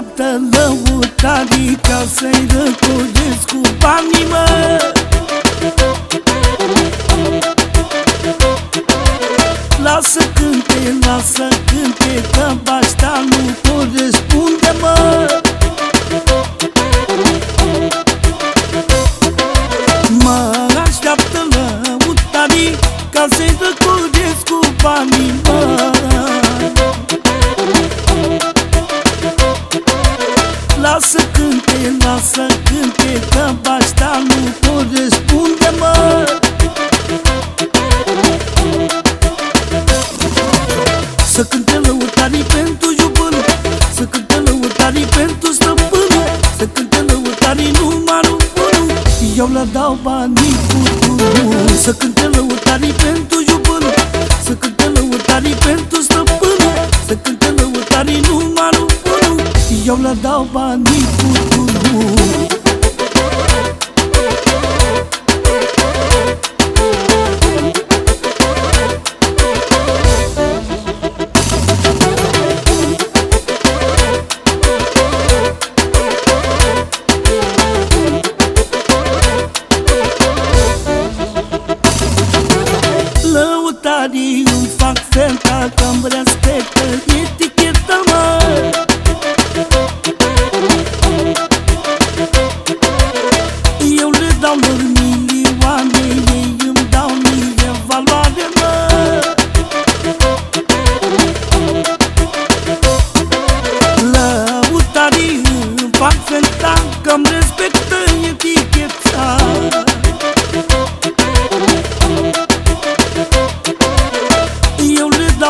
așteaptă lăutarii Ca să-i răcurgesc cu banii, mă. Lasă cânte, lasă cânte Că bașta nu corespunde, mă. Mă așteaptă lăutarii Ca să-i răcurgesc cu banii lasă cânte Că bașta nu corespunde, mă Să cânte lăutarii pentru jupân Să cânte lăutarii pentru stăpân Să cânte lăutarii numărul unu Eu le dau banii cu tunu Să cânte lăutarii pentru jupân Să cânte lăutarii pentru stăpân Să cânte lăutarii numărul unu Eu le dau banii cu tunu Lăutarii îmi fac fenta Că-mi respectă eticheta, mă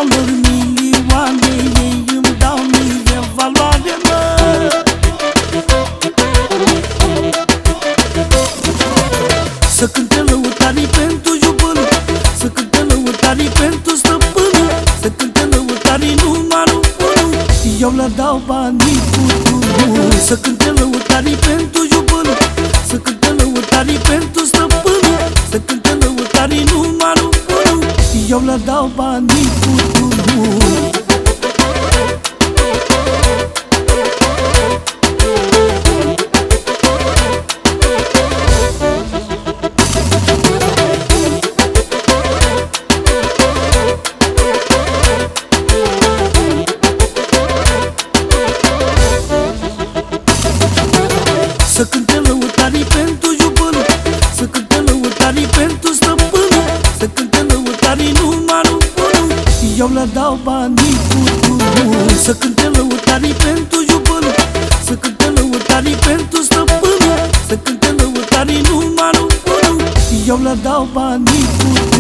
Eu le dau lor milioane Ei îmi dau mie valoare, mă. Să cânte lăutarii pentru jupân Să cânte lăutarii pentru stăpân Să cânte lăutarii numărul unu Eu le dau banii cu tunu Să cânte lăutarii pentru jupân Să cânte lăutarii pentru stăpân Să cânte lăutarii numărul unu Eu le dau banii Eu le dau banii cu tunu Să cânte lăutarii pentru jupân Să cânte lăutarii pentru stăpân Să cânte lăutarii numărul unu Eu le dau banii cu tunu